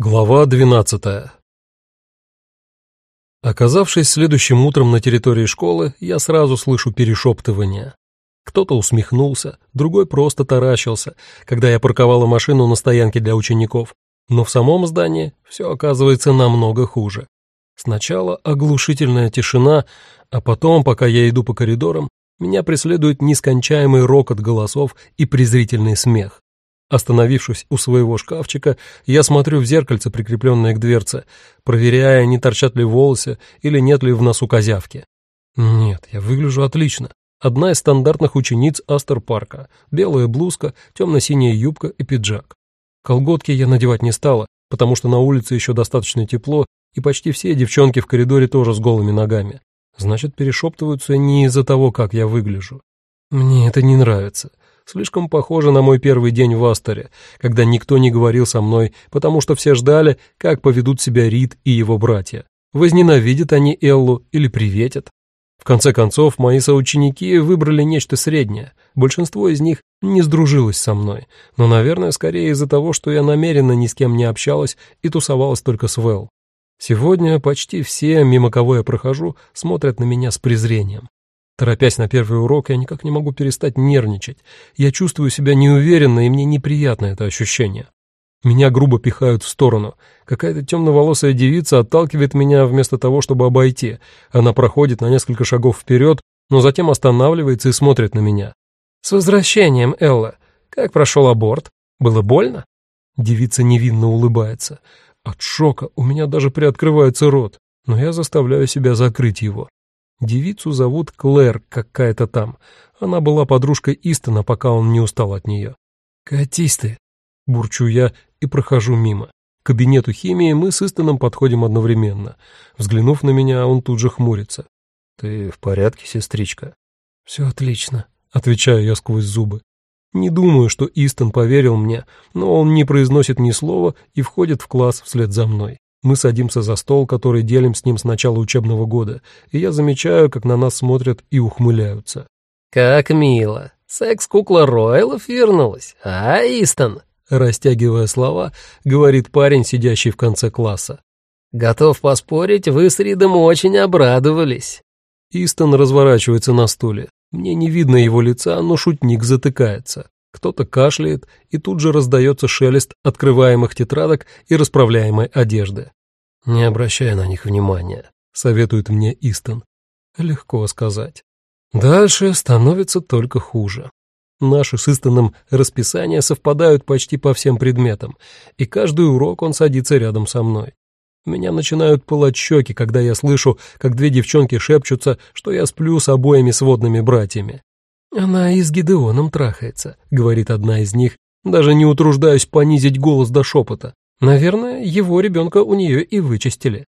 Глава 12 Оказавшись следующим утром на территории школы, я сразу слышу перешептывание. Кто-то усмехнулся, другой просто таращился, когда я парковала машину на стоянке для учеников. Но в самом здании все оказывается намного хуже. Сначала оглушительная тишина, а потом, пока я иду по коридорам, меня преследует нескончаемый рокот голосов и презрительный смех. Остановившись у своего шкафчика, я смотрю в зеркальце, прикрепленное к дверце, проверяя, не торчат ли волосы или нет ли в носу козявки. Нет, я выгляжу отлично. Одна из стандартных учениц Астер-парка. Белая блузка, темно-синяя юбка и пиджак. Колготки я надевать не стала, потому что на улице еще достаточно тепло, и почти все девчонки в коридоре тоже с голыми ногами. Значит, перешептываются не из-за того, как я выгляжу. Мне это не нравится. Слишком похоже на мой первый день в Астере, когда никто не говорил со мной, потому что все ждали, как поведут себя Рид и его братья. Возненавидят они Эллу или приветят. В конце концов, мои соученики выбрали нечто среднее. Большинство из них не сдружилось со мной, но, наверное, скорее из-за того, что я намеренно ни с кем не общалась и тусовалась только с Вэл. Сегодня почти все, мимо кого я прохожу, смотрят на меня с презрением. Торопясь на первый урок, я никак не могу перестать нервничать. Я чувствую себя неуверенно, и мне неприятно это ощущение. Меня грубо пихают в сторону. Какая-то темноволосая девица отталкивает меня вместо того, чтобы обойти. Она проходит на несколько шагов вперед, но затем останавливается и смотрит на меня. «С возвращением, Элла! Как прошел аборт? Было больно?» Девица невинно улыбается. От шока у меня даже приоткрывается рот, но я заставляю себя закрыть его. Девицу зовут Клэр какая-то там. Она была подружкой Истона, пока он не устал от нее. «Катись ты!» — бурчу я и прохожу мимо. К кабинету химии мы с Истоном подходим одновременно. Взглянув на меня, он тут же хмурится. «Ты в порядке, сестричка?» «Все отлично», — отвечаю я сквозь зубы. Не думаю, что Истон поверил мне, но он не произносит ни слова и входит в класс вслед за мной. Мы садимся за стол, который делим с ним с начала учебного года, и я замечаю, как на нас смотрят и ухмыляются. «Как мило! Секс-кукла Ройлов вернулась, а, Истон?» Растягивая слова, говорит парень, сидящий в конце класса. «Готов поспорить, вы с Ридом очень обрадовались». Истон разворачивается на стуле. Мне не видно его лица, но шутник затыкается. Кто-то кашляет, и тут же раздается шелест открываемых тетрадок и расправляемой одежды. «Не обращай на них внимания», — советует мне Истон. Легко сказать. Дальше становится только хуже. Наши с Истоном расписания совпадают почти по всем предметам, и каждый урок он садится рядом со мной. Меня начинают пылать щеки, когда я слышу, как две девчонки шепчутся, что я сплю с обоими сводными братьями. «Она и с Гидеоном трахается», — говорит одна из них, даже не утруждаюсь понизить голос до шепота. Наверное, его ребенка у нее и вычистили.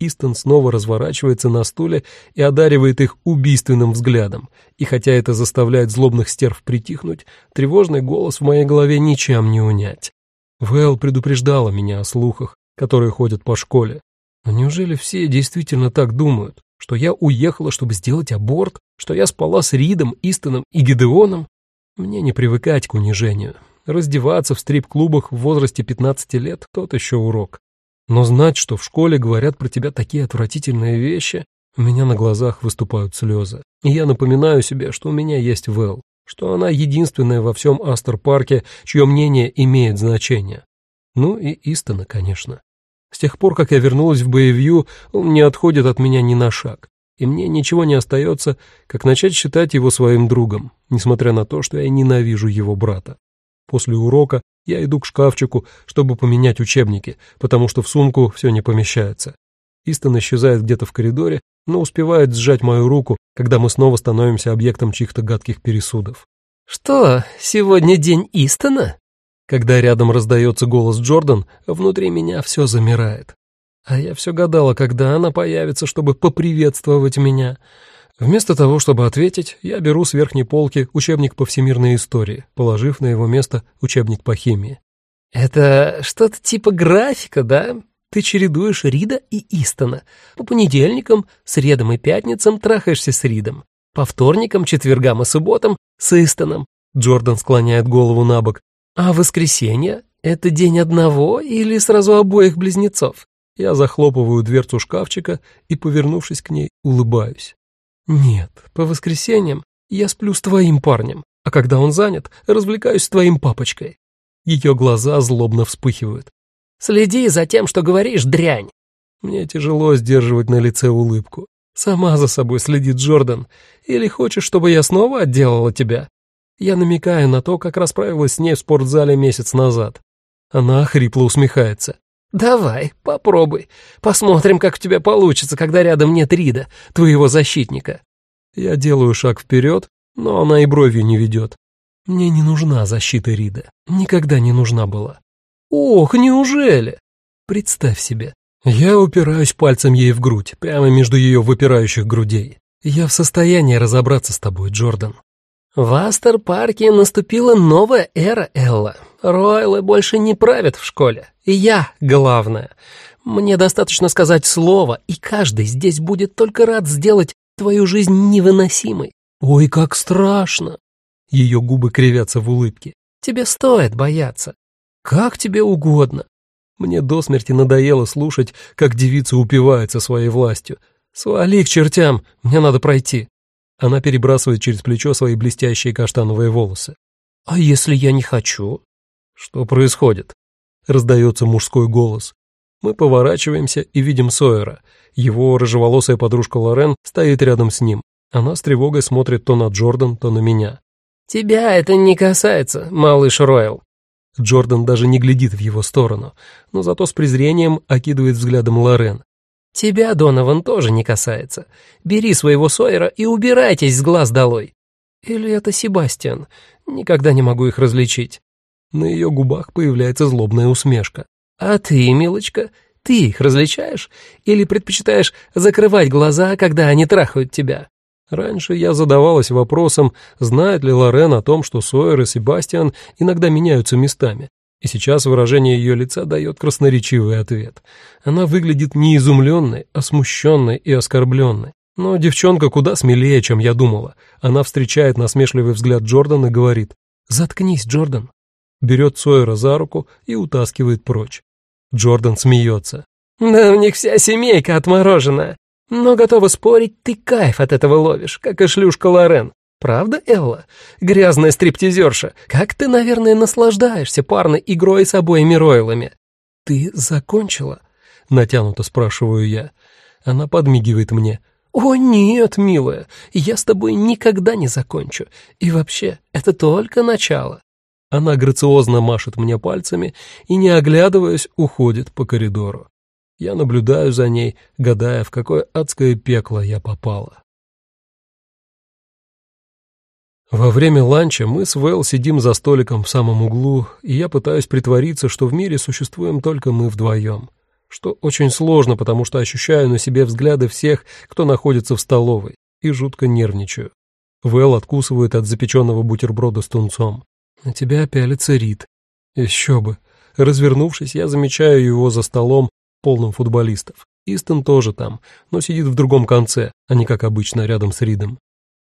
Истон снова разворачивается на стуле и одаривает их убийственным взглядом. И хотя это заставляет злобных стерв притихнуть, тревожный голос в моей голове ничем не унять. Вэл предупреждала меня о слухах, которые ходят по школе. Но неужели все действительно так думают? что я уехала, чтобы сделать аборт, что я спала с Ридом, Истоном и Гидеоном. Мне не привыкать к унижению. Раздеваться в стрип-клубах в возрасте 15 лет — тот еще урок. Но знать, что в школе говорят про тебя такие отвратительные вещи, у меня на глазах выступают слезы. И я напоминаю себе, что у меня есть Вэл, что она единственная во всем Астер-парке, чье мнение имеет значение. Ну и Истона, конечно. С тех пор, как я вернулась в Боевью, он не отходит от меня ни на шаг, и мне ничего не остается, как начать считать его своим другом, несмотря на то, что я ненавижу его брата. После урока я иду к шкафчику, чтобы поменять учебники, потому что в сумку все не помещается. Истон исчезает где-то в коридоре, но успевает сжать мою руку, когда мы снова становимся объектом чьих-то гадких пересудов. «Что, сегодня день Истона?» Когда рядом раздается голос Джордан, внутри меня все замирает. А я все гадала, когда она появится, чтобы поприветствовать меня. Вместо того, чтобы ответить, я беру с верхней полки учебник по всемирной истории, положив на его место учебник по химии. «Это что-то типа графика, да? Ты чередуешь Рида и Истона. По понедельникам, средам и пятницам трахаешься с Ридом. По вторникам, четвергам и субботам с Истоном». Джордан склоняет голову на бок. А воскресенье Это день одного или сразу обоих близнецов? Я захлопываю дверцу шкафчика и, повернувшись к ней, улыбаюсь. Нет, по воскресеньям я сплю с твоим парнем, а когда он занят, развлекаюсь с твоим папочкой. Ее глаза злобно вспыхивают. Следи за тем, что говоришь, дрянь. Мне тяжело сдерживать на лице улыбку. Сама за собой следит Джордан. Или хочешь, чтобы я снова отделала тебя? Я намекаю на то, как расправилась с ней в спортзале месяц назад. Она хрипло усмехается. «Давай, попробуй. Посмотрим, как у тебя получится, когда рядом нет Рида, твоего защитника». Я делаю шаг вперед, но она и бровью не ведет. Мне не нужна защита Рида. Никогда не нужна была. «Ох, неужели?» Представь себе. Я упираюсь пальцем ей в грудь, прямо между ее выпирающих грудей. Я в состоянии разобраться с тобой, Джордан. В Астер-парке наступила новая эра, Элла. Ройлы больше не правят в школе. И я главное. Мне достаточно сказать слово, и каждый здесь будет только рад сделать твою жизнь невыносимой. Ой, как страшно. Ее губы кривятся в улыбке. Тебе стоит бояться. Как тебе угодно. Мне до смерти надоело слушать, как девица упивается своей властью. «Свали к чертям, мне надо пройти». Она перебрасывает через плечо свои блестящие каштановые волосы. «А если я не хочу?» «Что происходит?» Раздается мужской голос. Мы поворачиваемся и видим Сойера. Его рыжеволосая подружка Лорен стоит рядом с ним. Она с тревогой смотрит то на Джордан, то на меня. «Тебя это не касается, малыш Ройл». Джордан даже не глядит в его сторону, но зато с презрением окидывает взглядом Лорен. Тебя, Донован, тоже не касается. Бери своего Сойера и убирайтесь с глаз долой. Или это Себастьян? Никогда не могу их различить. На ее губах появляется злобная усмешка. А ты, милочка, ты их различаешь? Или предпочитаешь закрывать глаза, когда они трахают тебя? Раньше я задавалась вопросом, знает ли Лорен о том, что Сойер и Себастьян иногда меняются местами. И сейчас выражение ее лица дает красноречивый ответ. Она выглядит не изумленной, а смущенной и оскорбленной. Но девчонка куда смелее, чем я думала. Она встречает насмешливый взгляд Джордан и говорит «Заткнись, Джордан». Берет Сойера за руку и утаскивает прочь. Джордан смеется. «Да у них вся семейка отмороженная. Но готова спорить, ты кайф от этого ловишь, как и шлюшка Лорен. Правда, Элла? Грязная стриптизерша, как ты, наверное, наслаждаешься парной игрой с обоими ройлами. Ты закончила? Натянуто спрашиваю я. Она подмигивает мне. «О нет, милая, я с тобой никогда не закончу. И вообще, это только начало». Она грациозно машет мне пальцами и, не оглядываясь, уходит по коридору. Я наблюдаю за ней, гадая, в какое адское пекло я попала. Во время ланча мы с Вэл сидим за столиком в самом углу, и я пытаюсь притвориться, что в мире существуем только мы вдвоем. Что очень сложно, потому что ощущаю на себе взгляды всех, кто находится в столовой, и жутко нервничаю. Вэл откусывает от запеченного бутерброда с тунцом. На тебя пялится Рид. Еще бы. Развернувшись, я замечаю его за столом, полным футболистов. Истон тоже там, но сидит в другом конце, а не как обычно рядом с Ридом.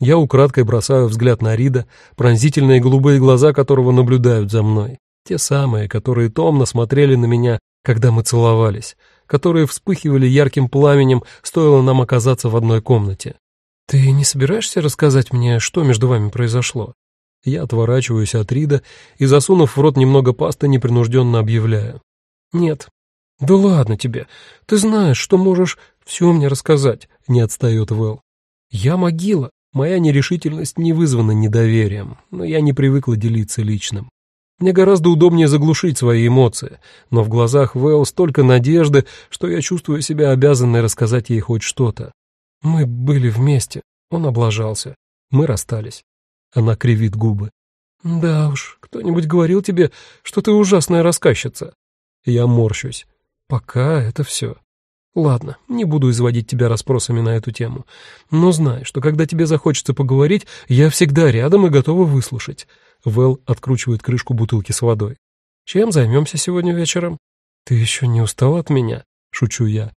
Я украдкой бросаю взгляд на Рида, пронзительные голубые глаза которого наблюдают за мной. Те самые, которые томно смотрели на меня, когда мы целовались, которые вспыхивали ярким пламенем, стоило нам оказаться в одной комнате. «Ты не собираешься рассказать мне, что между вами произошло?» Я отворачиваюсь от Рида и, засунув в рот немного пасты, непринужденно объявляю. «Нет». «Да ладно тебе. Ты знаешь, что можешь все мне рассказать», — не отстает Вэл. «Я могила. Моя нерешительность не вызвана недоверием, но я не привыкла делиться личным. Мне гораздо удобнее заглушить свои эмоции, но в глазах Вэл столько надежды, что я чувствую себя обязанной рассказать ей хоть что-то. Мы были вместе, он облажался, мы расстались. Она кривит губы. «Да уж, кто-нибудь говорил тебе, что ты ужасная рассказчица?» Я морщусь. «Пока это все». Ладно, не буду изводить тебя расспросами на эту тему. Но знай, что когда тебе захочется поговорить, я всегда рядом и готова выслушать. Вэл откручивает крышку бутылки с водой. Чем займемся сегодня вечером? Ты еще не устал от меня? Шучу я.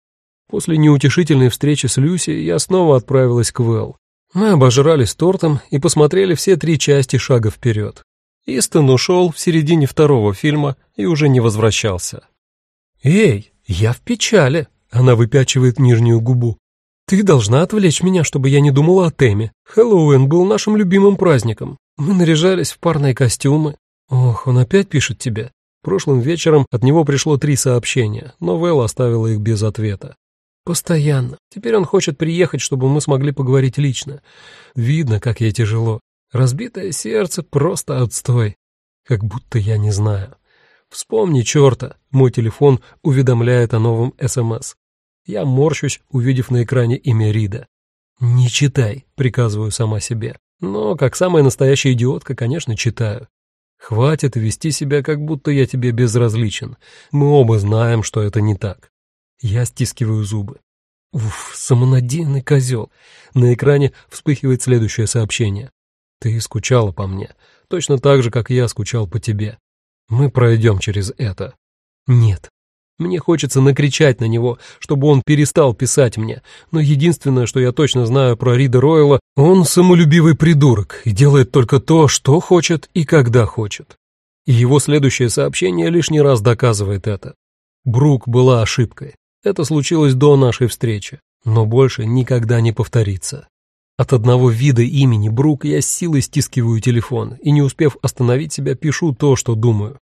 После неутешительной встречи с Люси я снова отправилась к Вэл. Мы обожрались тортом и посмотрели все три части шага вперед. Истон ушел в середине второго фильма и уже не возвращался. «Эй, я в печали!» — она выпячивает нижнюю губу. «Ты должна отвлечь меня, чтобы я не думала о теме. Хэллоуин был нашим любимым праздником. Мы наряжались в парные костюмы. Ох, он опять пишет тебе. Прошлым вечером от него пришло три сообщения, но Вэл оставила их без ответа. Постоянно. Теперь он хочет приехать, чтобы мы смогли поговорить лично. Видно, как ей тяжело. Разбитое сердце — просто отстой. Как будто я не знаю. Вспомни черта. Мой телефон уведомляет о новом СМС. Я морщусь, увидев на экране имя Рида. «Не читай», — приказываю сама себе. Но, как самая настоящая идиотка, конечно, читаю. Хватит вести себя, как будто я тебе безразличен. Мы оба знаем, что это не так. Я стискиваю зубы. Уф, самонадеянный козел. На экране вспыхивает следующее сообщение. Ты скучала по мне, точно так же, как я скучал по тебе. Мы пройдем через это. Нет, мне хочется накричать на него, чтобы он перестал писать мне, но единственное, что я точно знаю про Рида Ройла, он самолюбивый придурок и делает только то, что хочет и когда хочет. И его следующее сообщение лишний раз доказывает это. Брук была ошибкой. Это случилось до нашей встречи, но больше никогда не повторится. От одного вида имени Брук я с силой стискиваю телефон и, не успев остановить себя, пишу то, что думаю.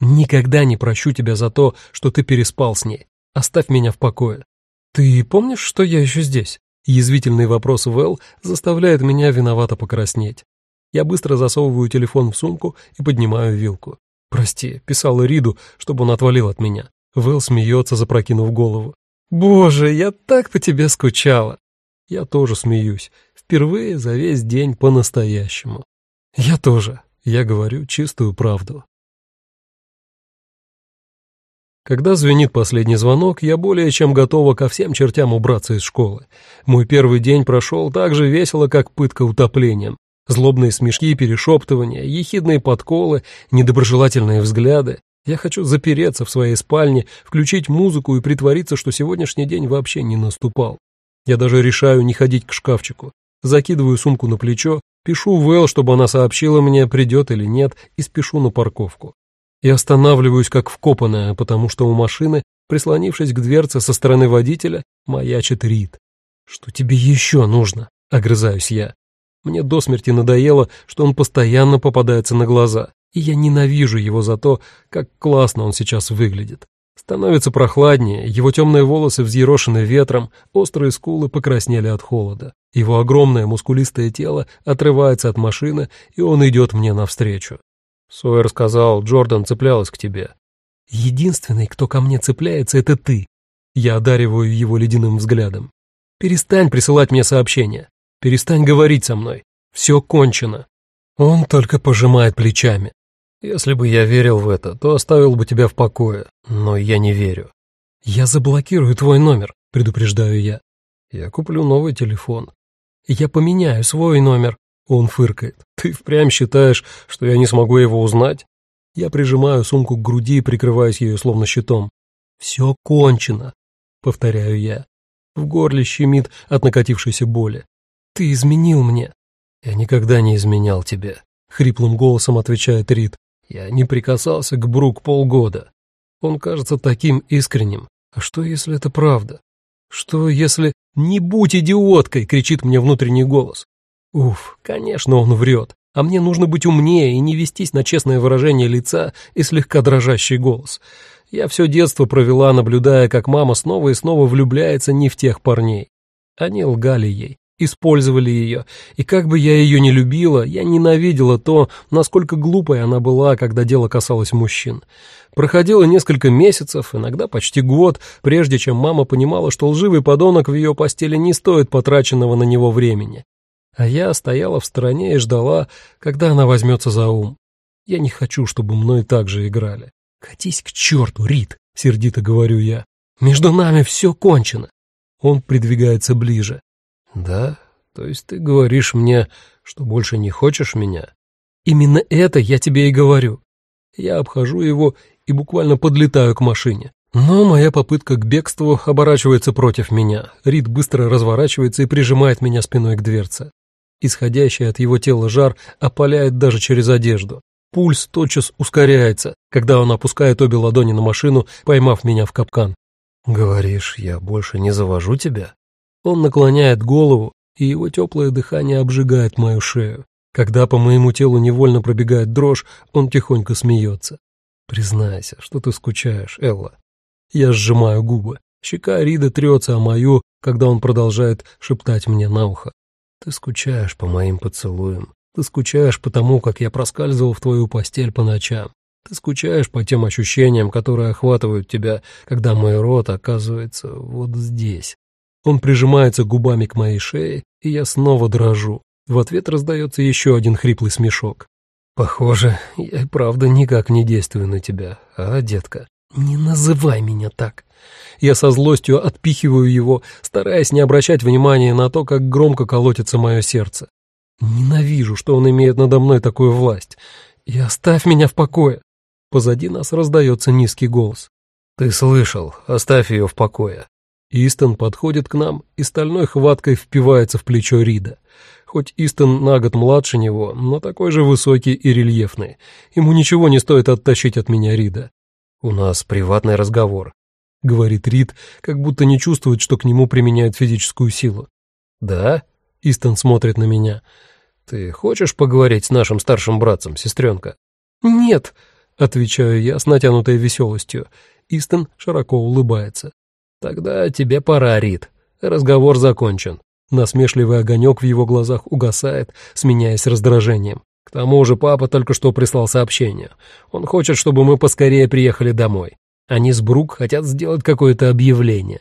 Никогда не прощу тебя за то, что ты переспал с ней. Оставь меня в покое. Ты помнишь, что я еще здесь? Язвительный вопрос Вэл заставляет меня виновато покраснеть. Я быстро засовываю телефон в сумку и поднимаю вилку. «Прости», — писала Риду, чтобы он отвалил от меня. Вэл смеется, запрокинув голову. «Боже, я так по тебе скучала!» Я тоже смеюсь. Впервые за весь день по-настоящему. Я тоже. Я говорю чистую правду. Когда звенит последний звонок, я более чем готова ко всем чертям убраться из школы. Мой первый день прошел так же весело, как пытка утоплением. Злобные смешки, перешептывания, ехидные подколы, недоброжелательные взгляды. Я хочу запереться в своей спальне, включить музыку и притвориться, что сегодняшний день вообще не наступал. Я даже решаю не ходить к шкафчику. Закидываю сумку на плечо, пишу Вэл, чтобы она сообщила мне, придет или нет, и спешу на парковку и останавливаюсь как вкопанная, потому что у машины, прислонившись к дверце со стороны водителя, маячит Рид. «Что тебе еще нужно?» — огрызаюсь я. Мне до смерти надоело, что он постоянно попадается на глаза, и я ненавижу его за то, как классно он сейчас выглядит. Становится прохладнее, его темные волосы взъерошены ветром, острые скулы покраснели от холода. Его огромное мускулистое тело отрывается от машины, и он идет мне навстречу. Сойер сказал, Джордан цеплялась к тебе. Единственный, кто ко мне цепляется, это ты. Я одариваю его ледяным взглядом. Перестань присылать мне сообщения. Перестань говорить со мной. Все кончено. Он только пожимает плечами. Если бы я верил в это, то оставил бы тебя в покое, но я не верю. Я заблокирую твой номер, предупреждаю я. Я куплю новый телефон. Я поменяю свой номер, он фыркает. «Ты впрямь считаешь, что я не смогу его узнать?» Я прижимаю сумку к груди и прикрываюсь ею словно щитом. «Все кончено», — повторяю я. В горле щемит от накатившейся боли. «Ты изменил мне». «Я никогда не изменял тебе», — хриплым голосом отвечает Рид. «Я не прикасался к Брук полгода. Он кажется таким искренним. А что, если это правда? Что, если... «Не будь идиоткой!» — кричит мне внутренний голос. Уф, конечно, он врет. А мне нужно быть умнее и не вестись на честное выражение лица и слегка дрожащий голос. Я все детство провела, наблюдая, как мама снова и снова влюбляется не в тех парней. Они лгали ей, использовали ее, и как бы я ее не любила, я ненавидела то, насколько глупой она была, когда дело касалось мужчин. Проходило несколько месяцев, иногда почти год, прежде чем мама понимала, что лживый подонок в ее постели не стоит потраченного на него времени а я стояла в стороне и ждала, когда она возьмется за ум. Я не хочу, чтобы мной так же играли. «Катись к черту, Рит!» — сердито говорю я. «Между нами все кончено!» Он придвигается ближе. «Да? То есть ты говоришь мне, что больше не хочешь меня?» «Именно это я тебе и говорю». Я обхожу его и буквально подлетаю к машине. Но моя попытка к бегству оборачивается против меня. Рид быстро разворачивается и прижимает меня спиной к дверце. Исходящий от его тела жар опаляет даже через одежду. Пульс тотчас ускоряется, когда он опускает обе ладони на машину, поймав меня в капкан. «Говоришь, я больше не завожу тебя?» Он наклоняет голову, и его теплое дыхание обжигает мою шею. Когда по моему телу невольно пробегает дрожь, он тихонько смеется. «Признайся, что ты скучаешь, Элла». Я сжимаю губы. Щека Рида трется о мою, когда он продолжает шептать мне на ухо. «Ты скучаешь по моим поцелуям. Ты скучаешь по тому, как я проскальзывал в твою постель по ночам. Ты скучаешь по тем ощущениям, которые охватывают тебя, когда мой рот оказывается вот здесь. Он прижимается губами к моей шее, и я снова дрожу. В ответ раздается еще один хриплый смешок. «Похоже, я и правда никак не действую на тебя, а, детка?» «Не называй меня так!» Я со злостью отпихиваю его, стараясь не обращать внимания на то, как громко колотится мое сердце. Ненавижу, что он имеет надо мной такую власть. И оставь меня в покое. Позади нас раздается низкий голос. Ты слышал, оставь ее в покое. Истон подходит к нам и стальной хваткой впивается в плечо Рида. Хоть Истон на год младше него, но такой же высокий и рельефный. Ему ничего не стоит оттащить от меня Рида. «У нас приватный разговор», — говорит Рид, как будто не чувствует, что к нему применяют физическую силу. «Да?» — Истон смотрит на меня. «Ты хочешь поговорить с нашим старшим братцем, сестренка?» «Нет», — отвечаю я с натянутой веселостью. Истон широко улыбается. «Тогда тебе пора, Рид. Разговор закончен». Насмешливый огонек в его глазах угасает, сменяясь раздражением. К тому же папа только что прислал сообщение. Он хочет, чтобы мы поскорее приехали домой. Они с Брук хотят сделать какое-то объявление.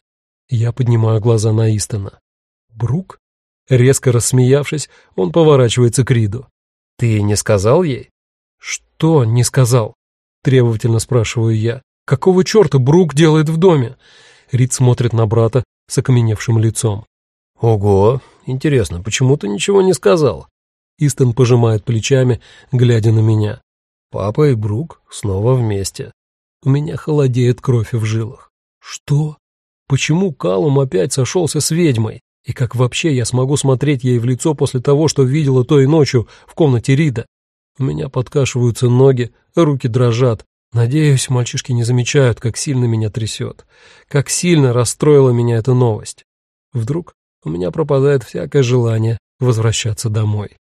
Я поднимаю глаза на Истона. «Брук?» Резко рассмеявшись, он поворачивается к Риду. «Ты не сказал ей?» «Что не сказал?» — требовательно спрашиваю я. «Какого черта Брук делает в доме?» Рид смотрит на брата с окаменевшим лицом. «Ого, интересно, почему ты ничего не сказал?» Истон пожимает плечами, глядя на меня. Папа и Брук снова вместе. У меня холодеет кровь в жилах. Что? Почему Калум опять сошелся с ведьмой? И как вообще я смогу смотреть ей в лицо после того, что видела той ночью в комнате Рида? У меня подкашиваются ноги, руки дрожат. Надеюсь, мальчишки не замечают, как сильно меня трясет, как сильно расстроила меня эта новость. Вдруг у меня пропадает всякое желание возвращаться домой.